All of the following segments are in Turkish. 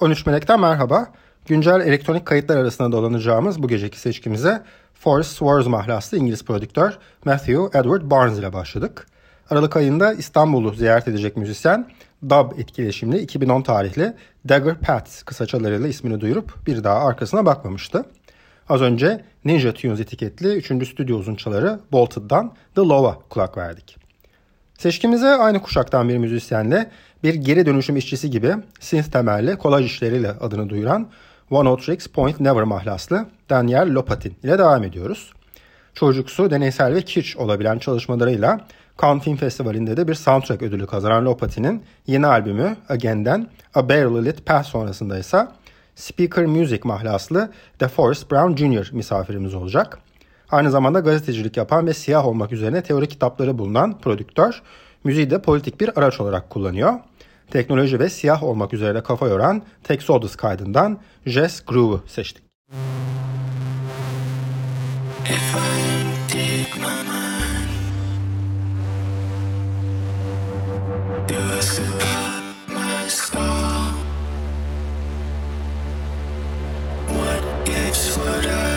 13 Melek'ten merhaba. Güncel elektronik kayıtlar arasında dolanacağımız bu geceki seçkimize Forrest Swords mahlaslı İngiliz prodüktör Matthew Edward Barnes ile başladık. Aralık ayında İstanbul'u ziyaret edecek müzisyen dub etkileşimli 2010 tarihli Dagger Pat kısaçalarıyla ismini duyurup bir daha arkasına bakmamıştı. Az önce Ninja Tunes etiketli 3. stüdyo uzunçaları Bolted'dan The Low'a kulak verdik. Seçkimize aynı kuşaktan bir müzisyenle bir geri dönüşüm işçisi gibi synth temelli kolaj işleriyle adını duyuran One Tricks Point Never mahlaslı Daniel Lopatin ile devam ediyoruz. Çocuksu, deneysel ve kitsch olabilen çalışmalarıyla Cannes Film Festivali'nde de bir soundtrack ödülü kazanan Lopatin'in yeni albümü Again'den A Barely Lit Path sonrasında ise Speaker Music mahlaslı DeForest Brown Jr. misafirimiz olacak. Aynı zamanda gazetecilik yapan ve siyah olmak üzerine teori kitapları bulunan prodüktör, müziği de politik bir araç olarak kullanıyor. Teknoloji ve siyah olmak üzere kafa yoran Texodus kaydından Jazz Groove'u seçtik. If I what I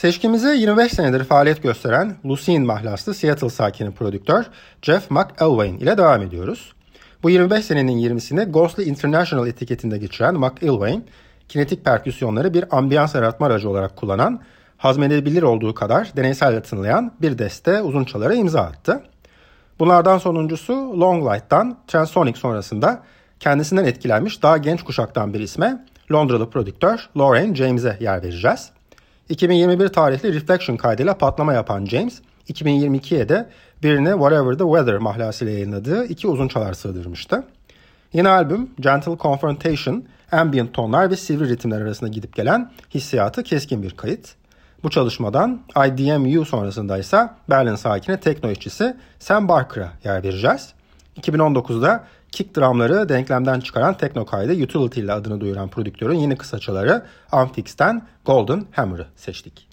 Seçkimize 25 senedir faaliyet gösteren Lucene mahlaslı Seattle sakini prodüktör Jeff McElwain ile devam ediyoruz. Bu 25 senenin 20'sini Ghostly International etiketinde geçiren McElwain, kinetik perküsyonları bir ambiyans yaratma aracı olarak kullanan, hazmedebilir olduğu kadar deneysel tınlayan bir deste uzun çalara imza attı. Bunlardan sonuncusu Long Light'tan Transonic sonrasında kendisinden etkilenmiş daha genç kuşaktan bir isme Londralı prodüktör Lauren James'e yer vereceğiz. 2021 tarihli Reflection kaydıyla patlama yapan James, 2022'ye de birini Whatever the Weather mahlasıyla yayınladığı iki uzun çalar sığdırmıştı. Yeni albüm Gentle Confrontation, ambient tonlar ve sivri ritimler arasında gidip gelen hissiyatı keskin bir kayıt. Bu çalışmadan IDMU sonrasında ise Berlin sakini tekno işçisi Sam Barker'a yer vereceğiz. 2019'da kick drumları denklemden çıkaran tekno kaydı Utility ile adını duyuran prodüktörün yeni kısaçaları Amphix'ten Golden Hammer'ı seçtik.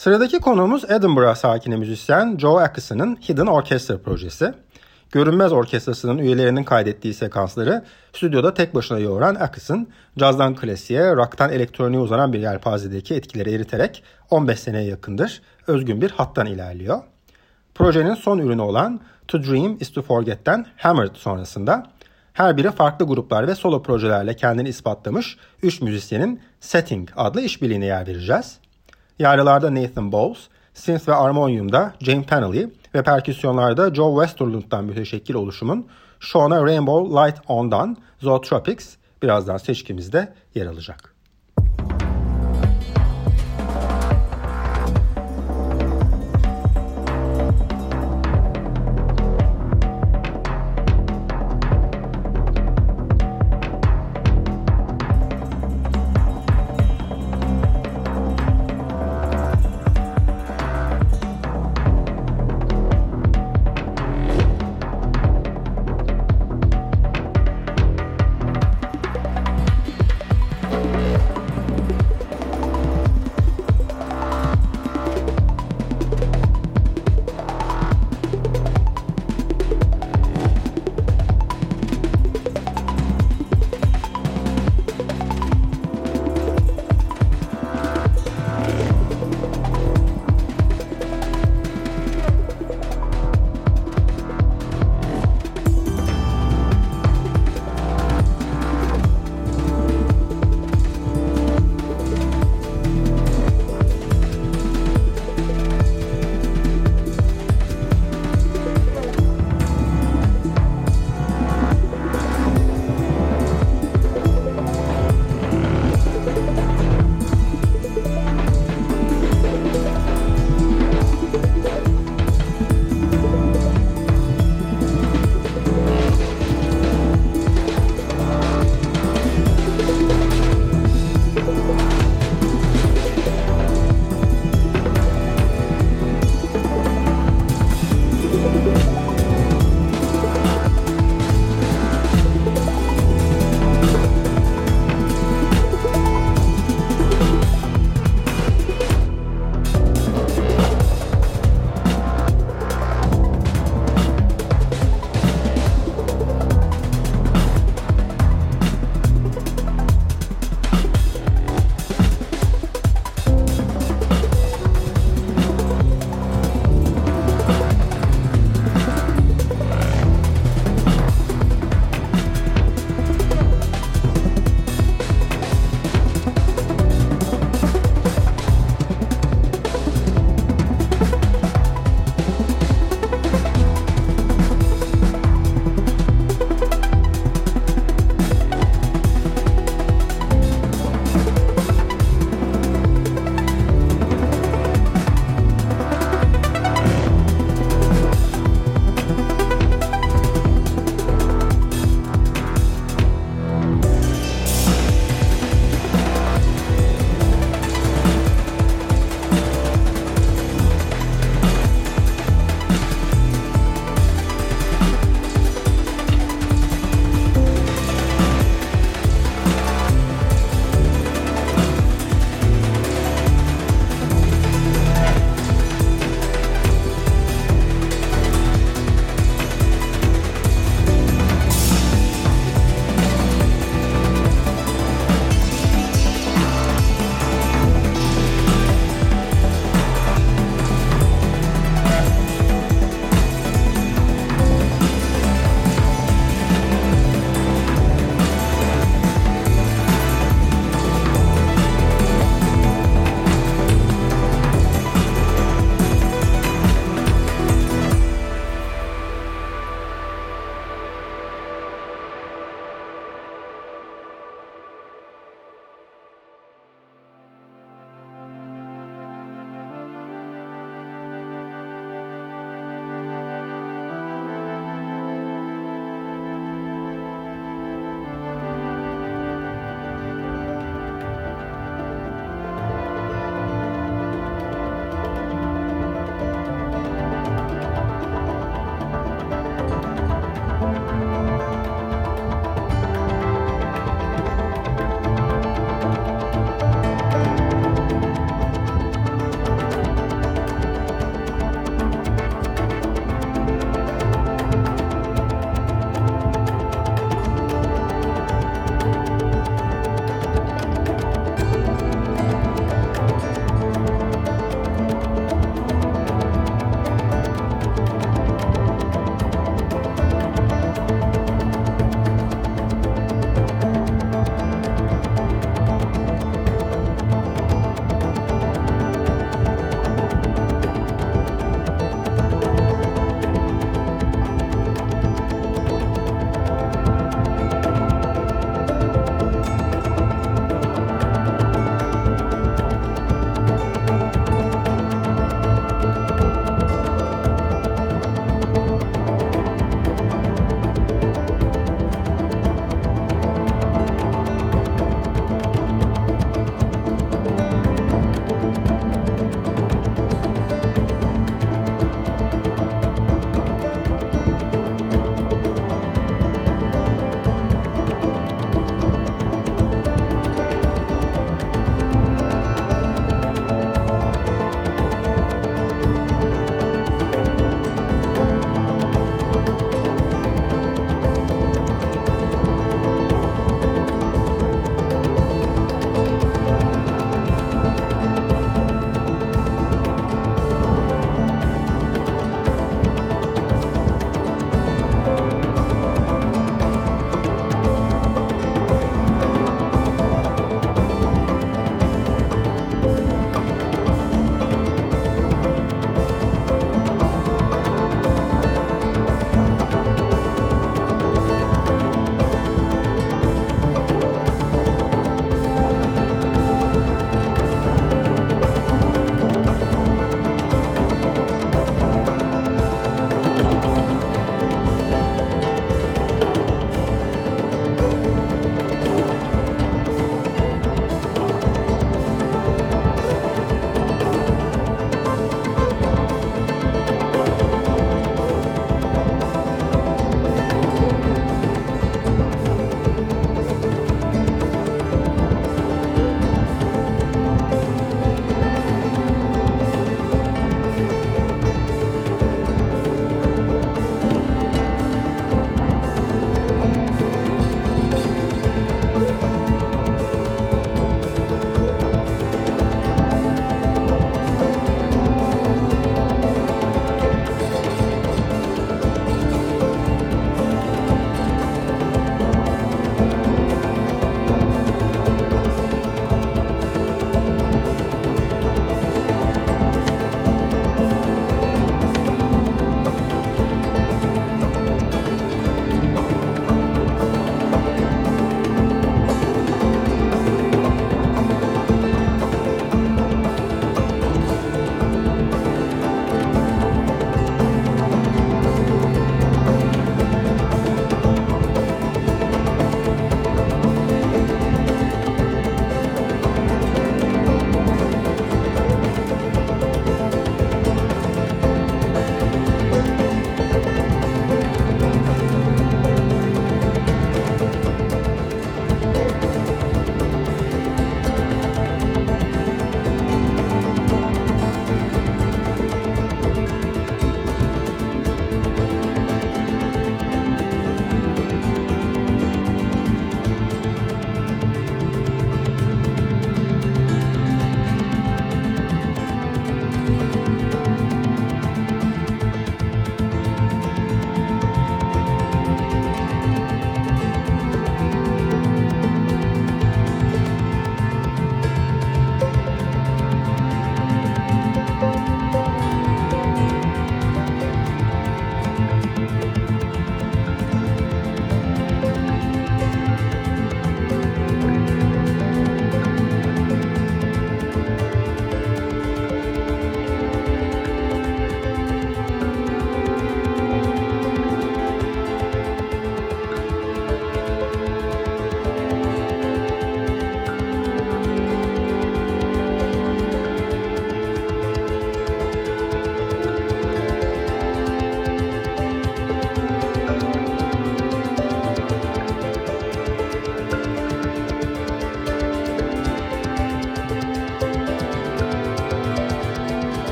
Sıradaki konuğumuz Edinburgh sakini müzisyen Joe Atkinson'ın Hidden Orchestra projesi. Görünmez Orkestrası'nın üyelerinin kaydettiği sekansları stüdyoda tek başına yoğuran Atkinson, cazdan klasiğe, rock'tan elektroniğe uzanan bir yelpazedeki etkileri eriterek 15 seneye yakındır özgün bir hattan ilerliyor. Projenin son ürünü olan To Dream is to Forget'ten Hammered sonrasında her biri farklı gruplar ve solo projelerle kendini ispatlamış 3 müzisyenin Setting adlı işbirliğine yer vereceğiz. Yarılarda Nathan Bowles, synth ve armonyumda James Peneley ve perküsyonlarda Joe Westerlund'dan müteşekkil oluşumun Shona Rainbow Light On'dan Zootropics birazdan seçkimizde yer alacak.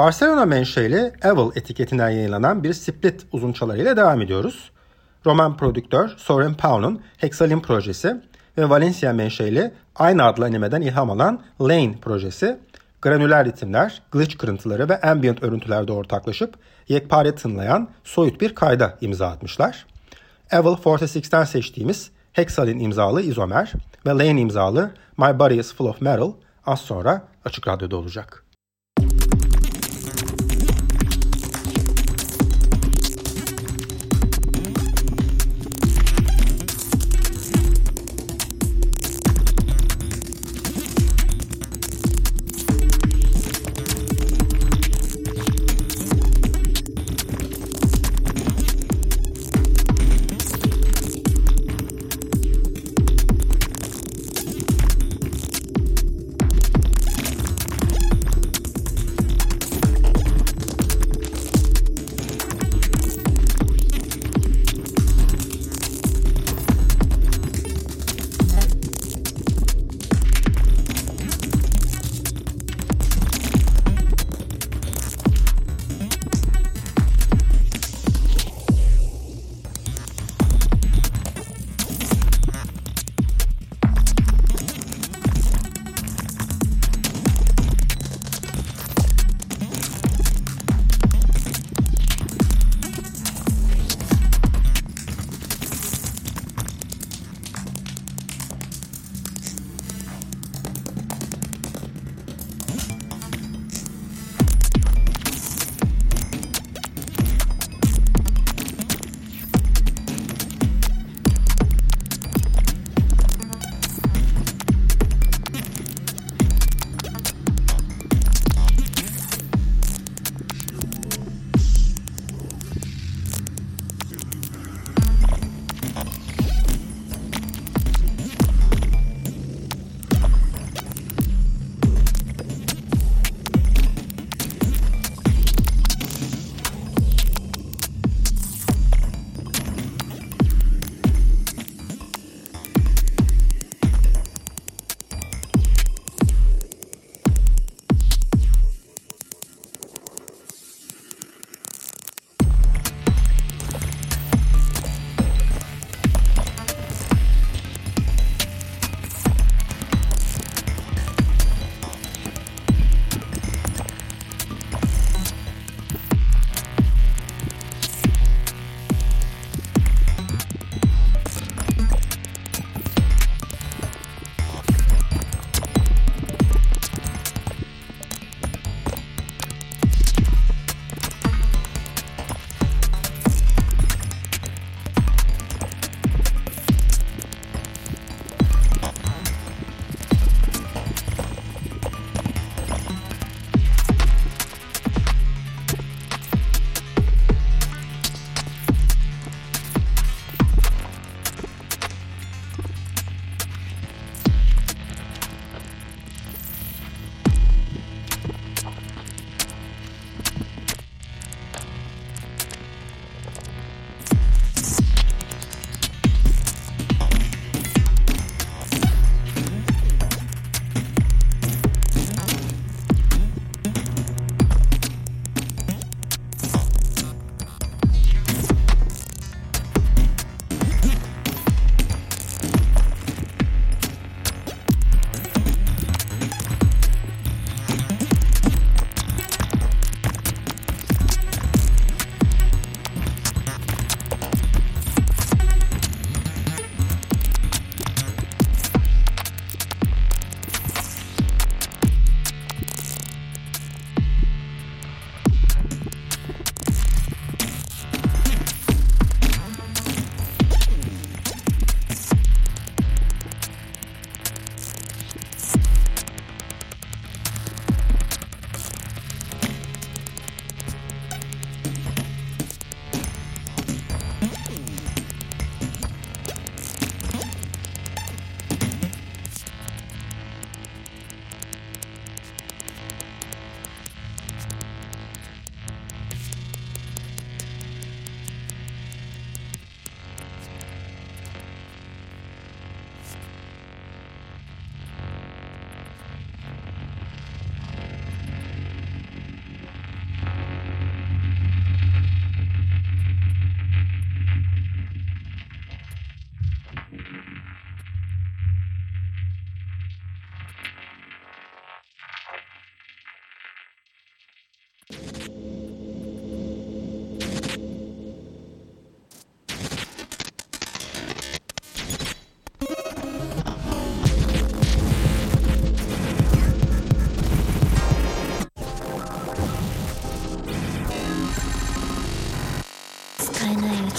Barcelona menşeli Evil etiketinden yayınlanan bir split uzun ile devam ediyoruz. Roman prodüktör Soren Pau'nun Hexalin projesi ve Valencia menşeli aynı adlı animeden ilham alan Lane projesi granüler ritimler, glitch kırıntıları ve ambient örüntülerde ortaklaşıp yekpare tınlayan soyut bir kayda imza atmışlar. Evil 46'ten seçtiğimiz Hexalin imzalı izomer ve Lane imzalı My Body is Full of Metal az sonra Açık Radyo'da olacak.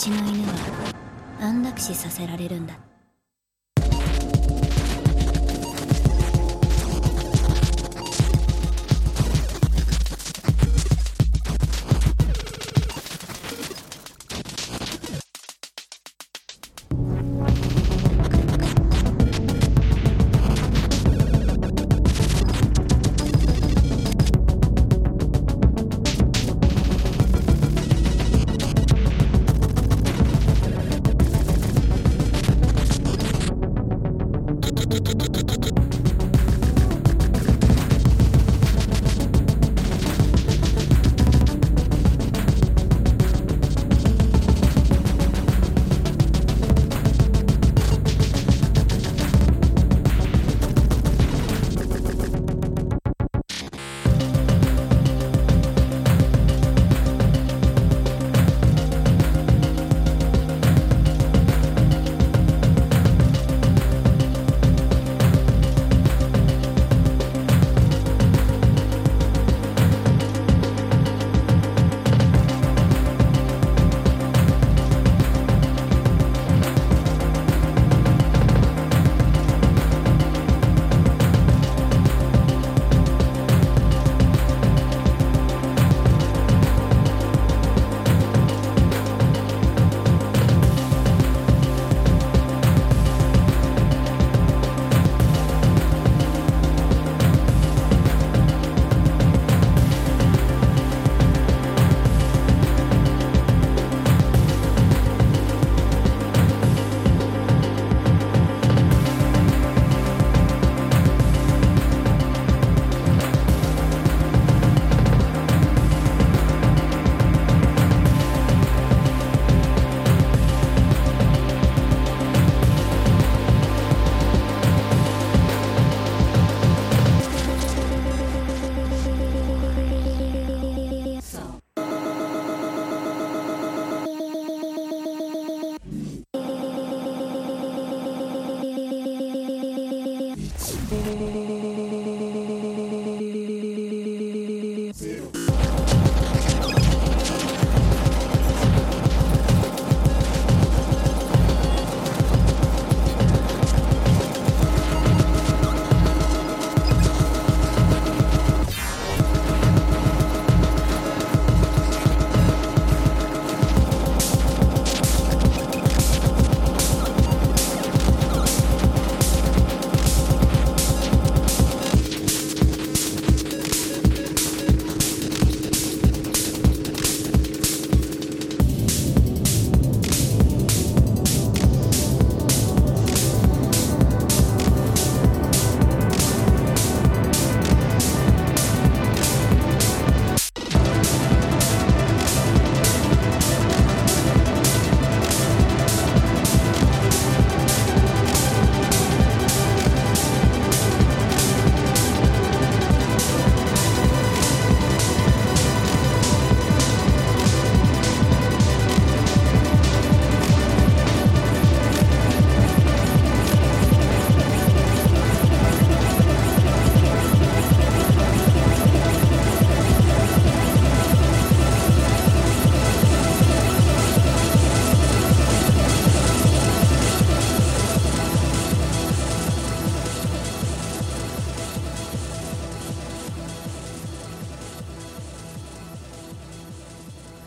ちの犬は安楽死させられるんだ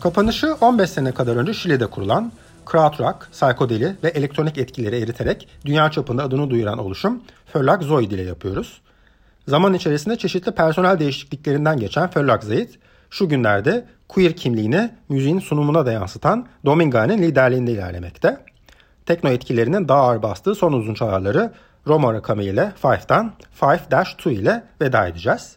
Kapanışı 15 sene kadar önce Şili'de kurulan krautrock, psikodeli ve elektronik etkileri eriterek dünya çapında adını duyuran oluşum Fölag Zoid ile yapıyoruz. Zaman içerisinde çeşitli personel değişikliklerinden geçen Fölag Zoid, şu günlerde queer kimliğini müziğin sunumuna da yansıtan Dominga'nın liderliğinde ilerlemekte. Tekno etkilerinin daha ağır bastığı son uzun çalarları Roma rakamı ile Five'dan 5-2 ile veda edeceğiz.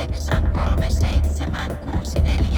yhdeksän, kolme, seitsemän, kuusi, neljä.